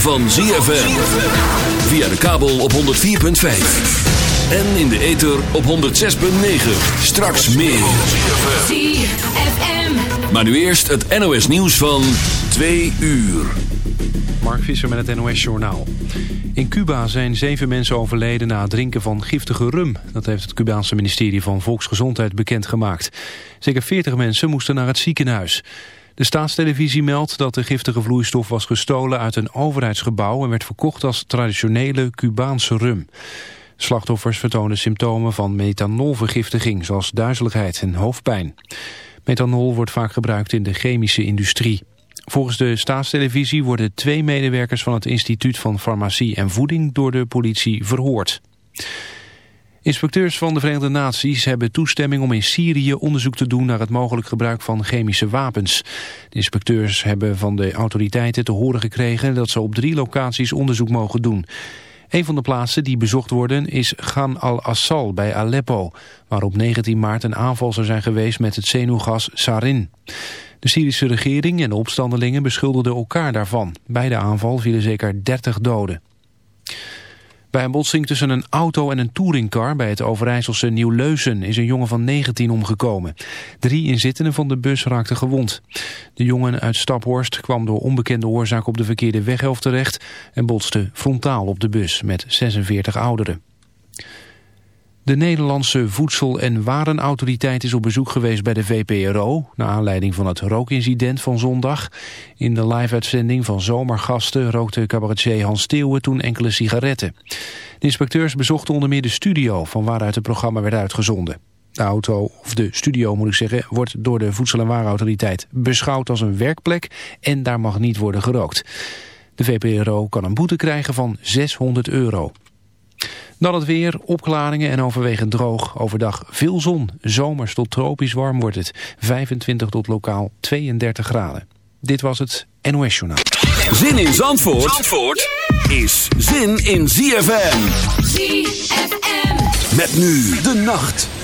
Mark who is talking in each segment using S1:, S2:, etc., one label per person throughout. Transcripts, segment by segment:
S1: van ZFM. Via de kabel op 104.5. En in de ether op 106.9. Straks meer. ZFM. Maar nu eerst het NOS nieuws van 2 uur.
S2: Mark Visser met het NOS Journaal. In Cuba zijn zeven mensen overleden na het drinken van giftige rum. Dat heeft het Cubaanse ministerie van Volksgezondheid bekendgemaakt. Zeker 40 mensen moesten naar het ziekenhuis. De staatstelevisie meldt dat de giftige vloeistof was gestolen uit een overheidsgebouw en werd verkocht als traditionele Cubaanse rum. Slachtoffers vertonen symptomen van methanolvergiftiging zoals duizeligheid en hoofdpijn. Methanol wordt vaak gebruikt in de chemische industrie. Volgens de staatstelevisie worden twee medewerkers van het Instituut van Farmacie en Voeding door de politie verhoord. Inspecteurs van de Verenigde Naties hebben toestemming om in Syrië onderzoek te doen naar het mogelijk gebruik van chemische wapens. De inspecteurs hebben van de autoriteiten te horen gekregen dat ze op drie locaties onderzoek mogen doen. Een van de plaatsen die bezocht worden is Gan al-Assal bij Aleppo, waar op 19 maart een aanval zou zijn geweest met het zenuwgas sarin. De Syrische regering en de opstandelingen beschuldigden elkaar daarvan. Bij de aanval vielen zeker 30 doden. Bij een botsing tussen een auto en een touringcar bij het Overijsselse Nieuw-Leuzen is een jongen van 19 omgekomen. Drie inzittenden van de bus raakten gewond. De jongen uit Staphorst kwam door onbekende oorzaak op de verkeerde weghelft terecht en botste frontaal op de bus met 46 ouderen. De Nederlandse Voedsel- en Warenautoriteit is op bezoek geweest bij de VPRO... naar aanleiding van het rookincident van zondag. In de live-uitzending van Zomergasten rookte cabaretier Hans Steeuwen toen enkele sigaretten. De inspecteurs bezochten onder meer de studio van waaruit het programma werd uitgezonden. De auto, of de studio moet ik zeggen, wordt door de Voedsel- en Warenautoriteit beschouwd als een werkplek en daar mag niet worden gerookt. De VPRO kan een boete krijgen van 600 euro. Dan het weer, opklaringen en overwegend droog. Overdag veel zon, zomers tot tropisch warm wordt het. 25 tot lokaal 32 graden. Dit was het NOS Journaal.
S1: Zin in Zandvoort, Zandvoort is zin in ZFM. ZFM. Met nu de nacht.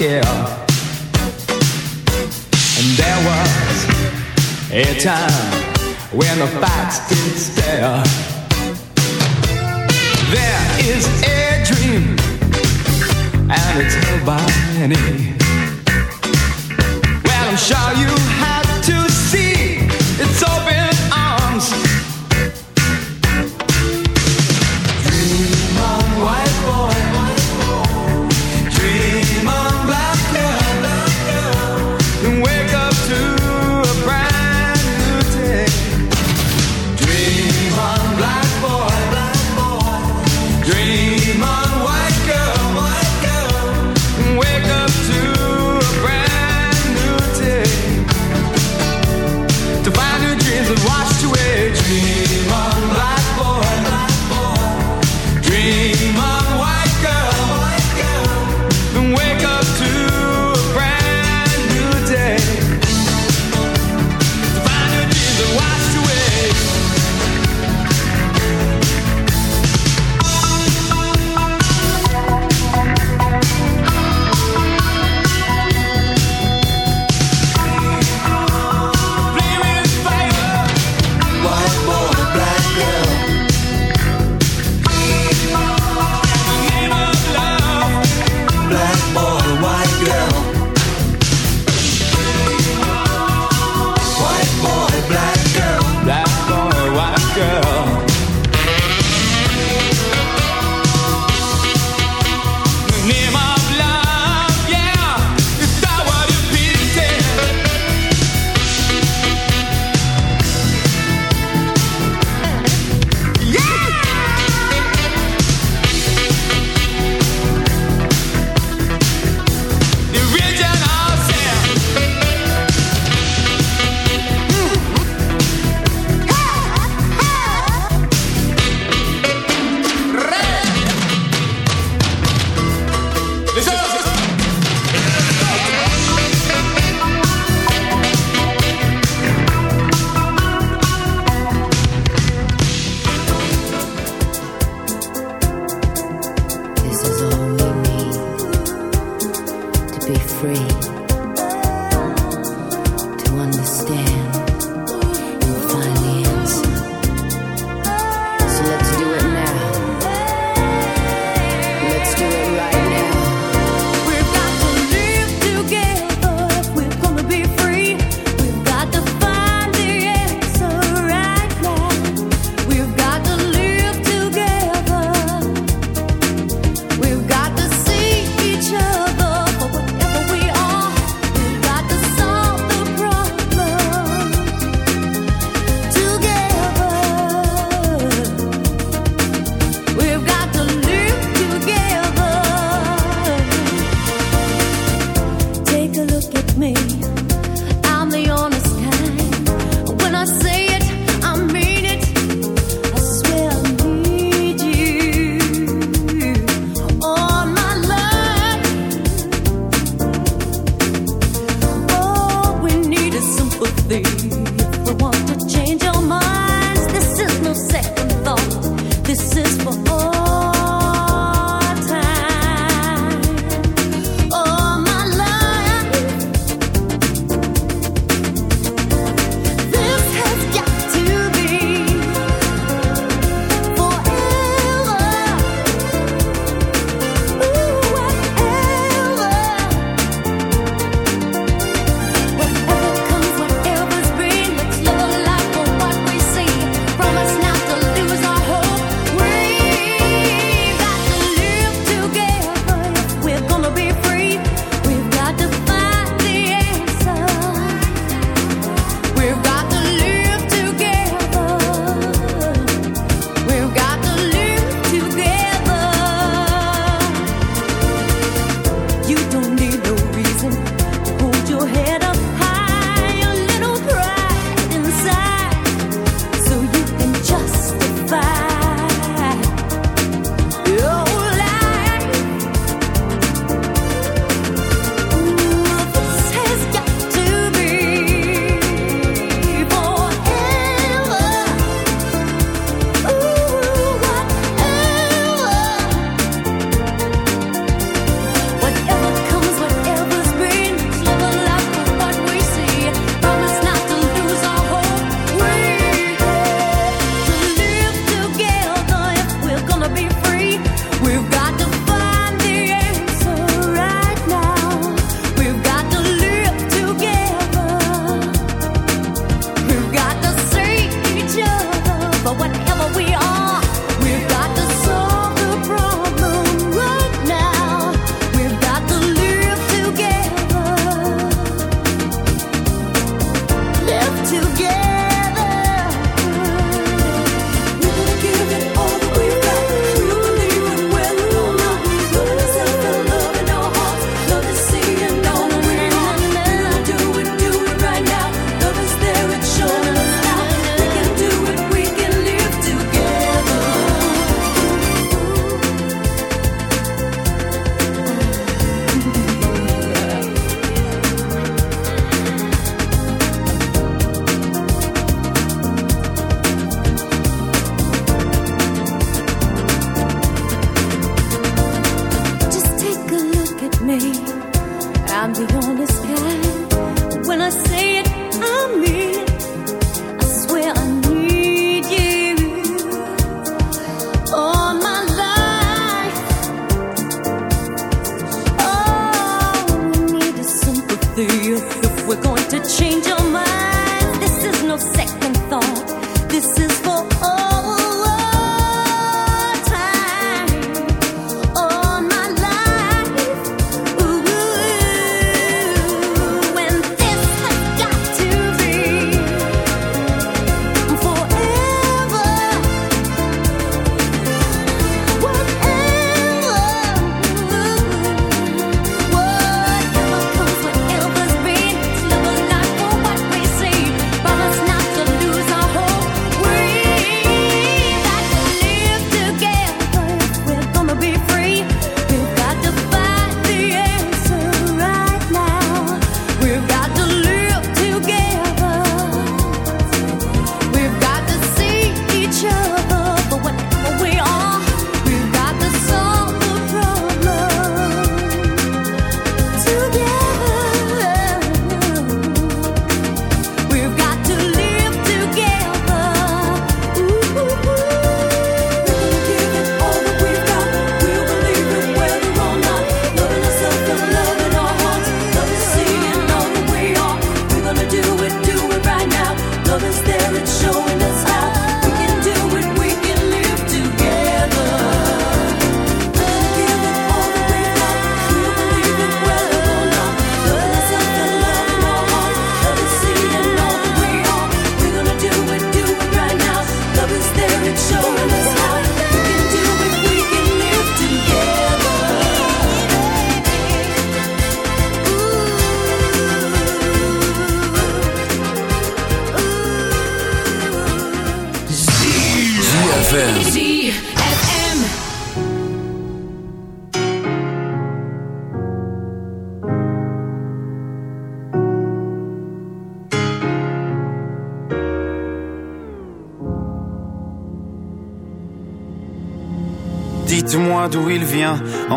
S3: care. And there was a time when the facts did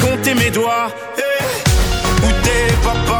S4: compté mes doigts. Hey. Eh, où t'es, papa,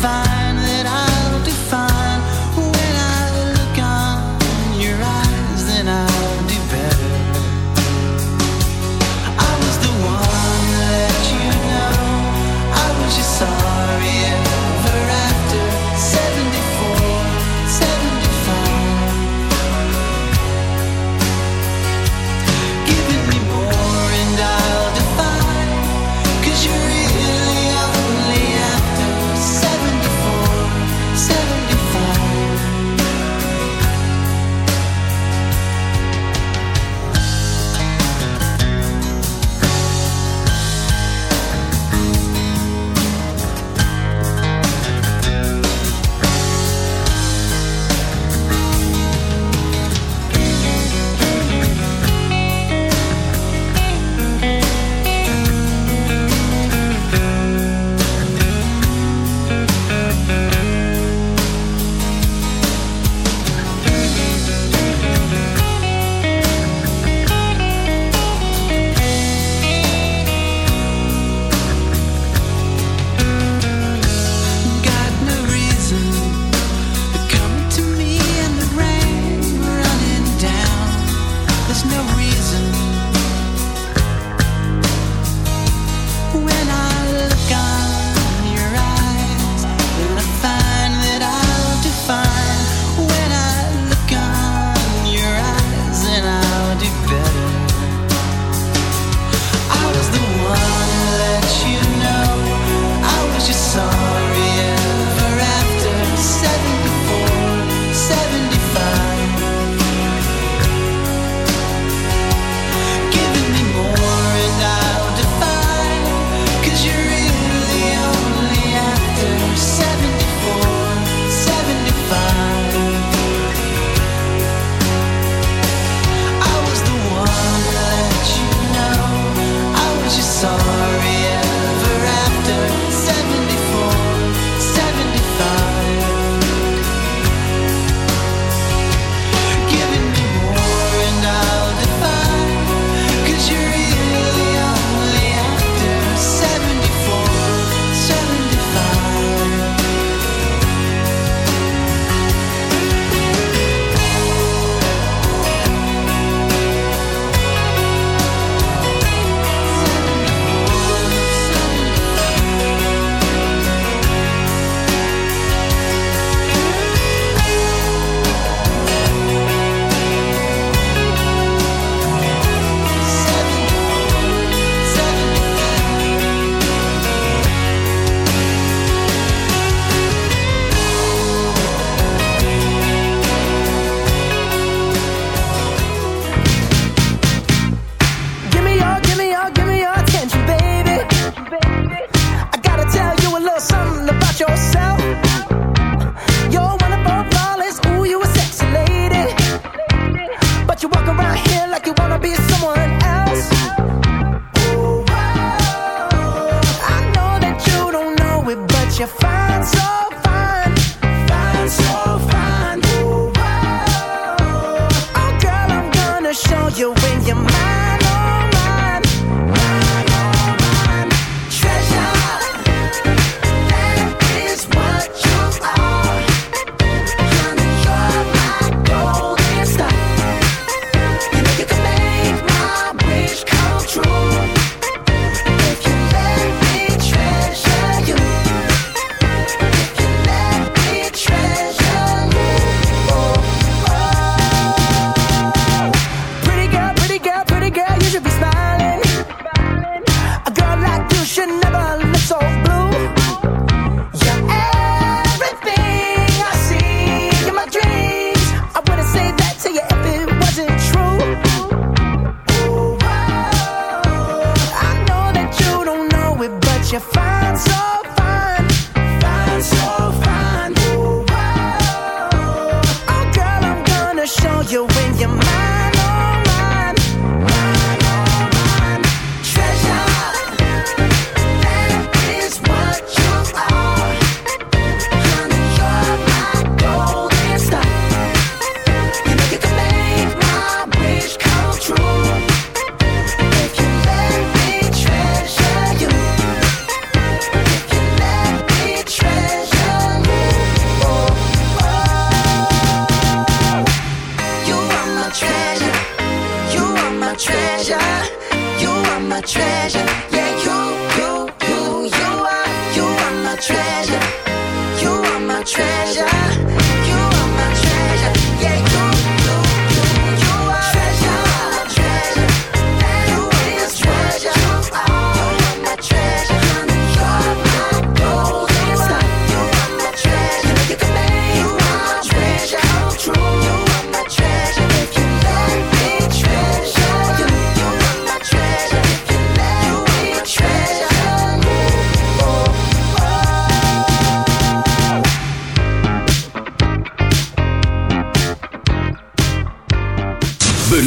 S5: find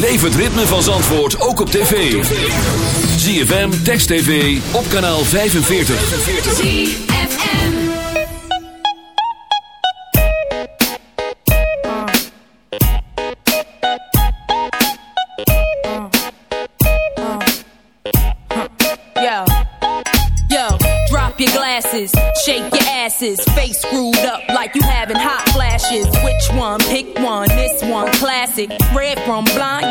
S1: Beleef het ritme van Zandvoort ook op tv. ZFM, Text TV, op kanaal 45. ZFM
S6: Yo, yo, drop your glasses, shake your asses, face screwed up like you having hot flashes. Which one? Pick one, this one, classic. Red from blind,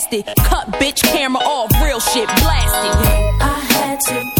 S6: Cut bitch camera off, real shit blasted.
S7: I had to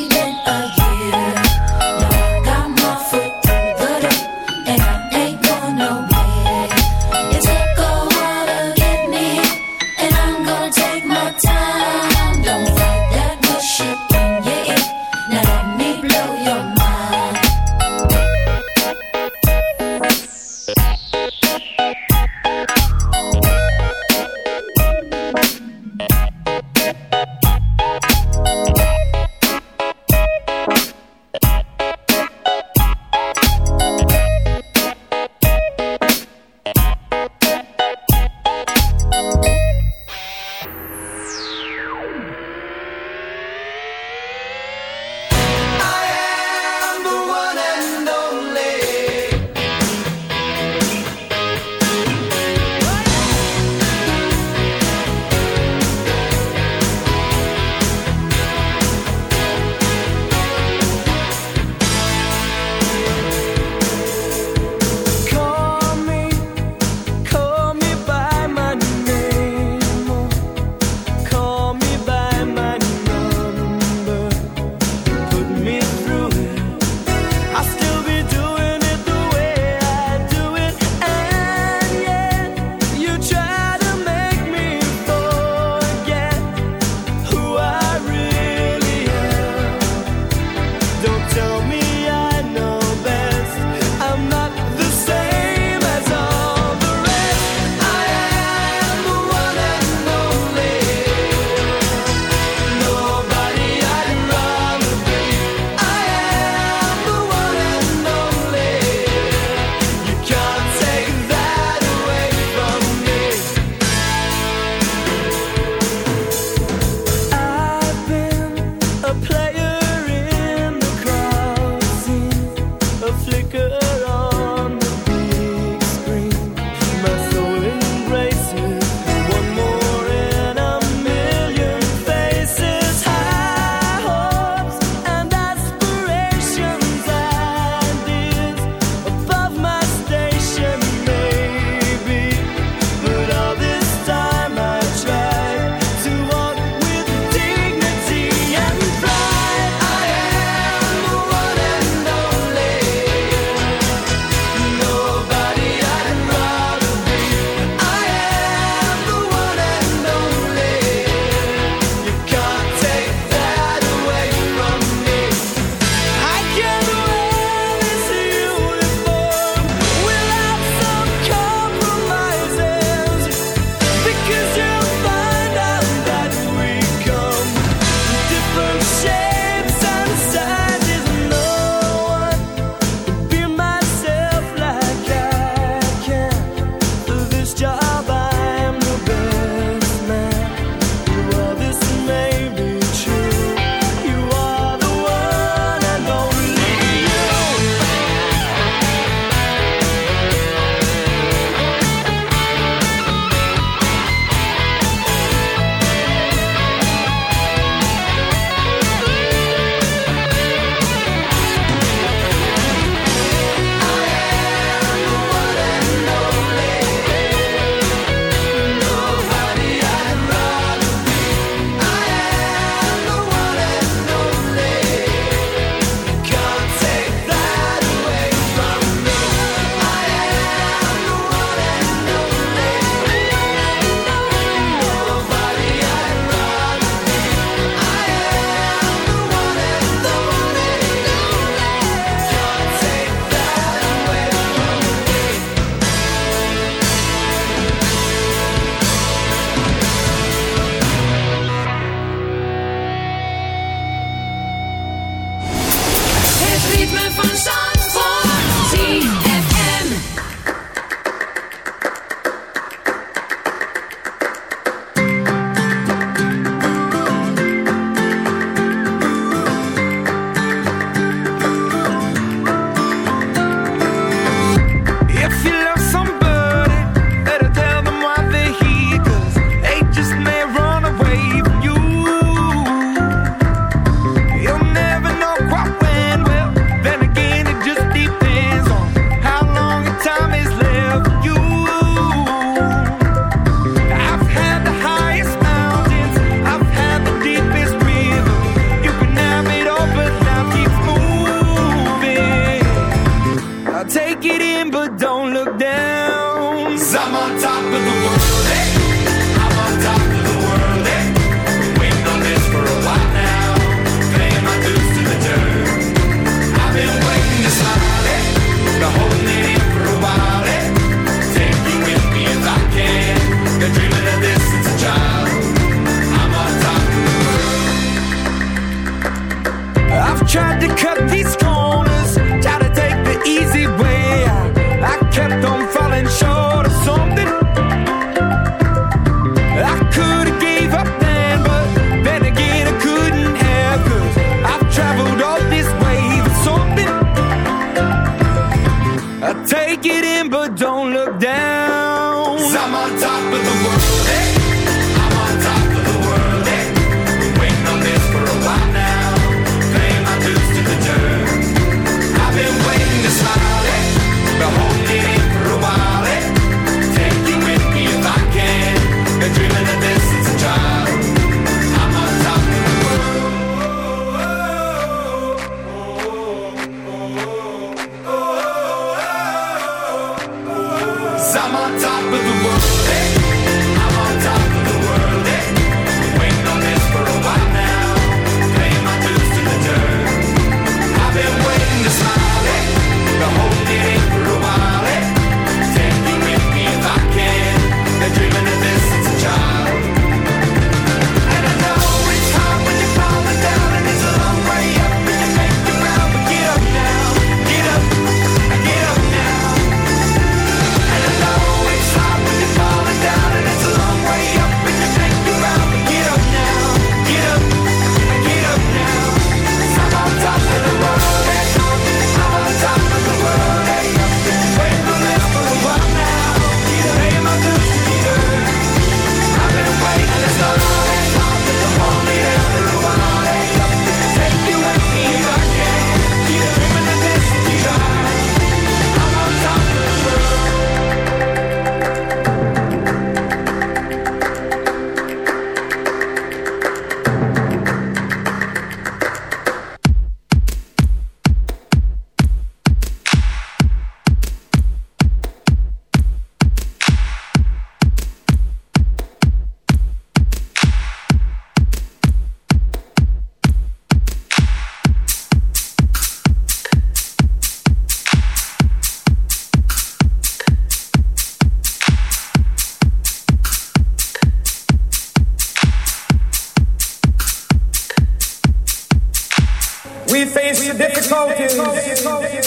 S8: Hey.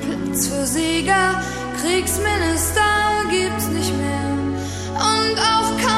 S9: Platz für Sieger. Kriegsminister gibt's nicht mehr. Und auch keine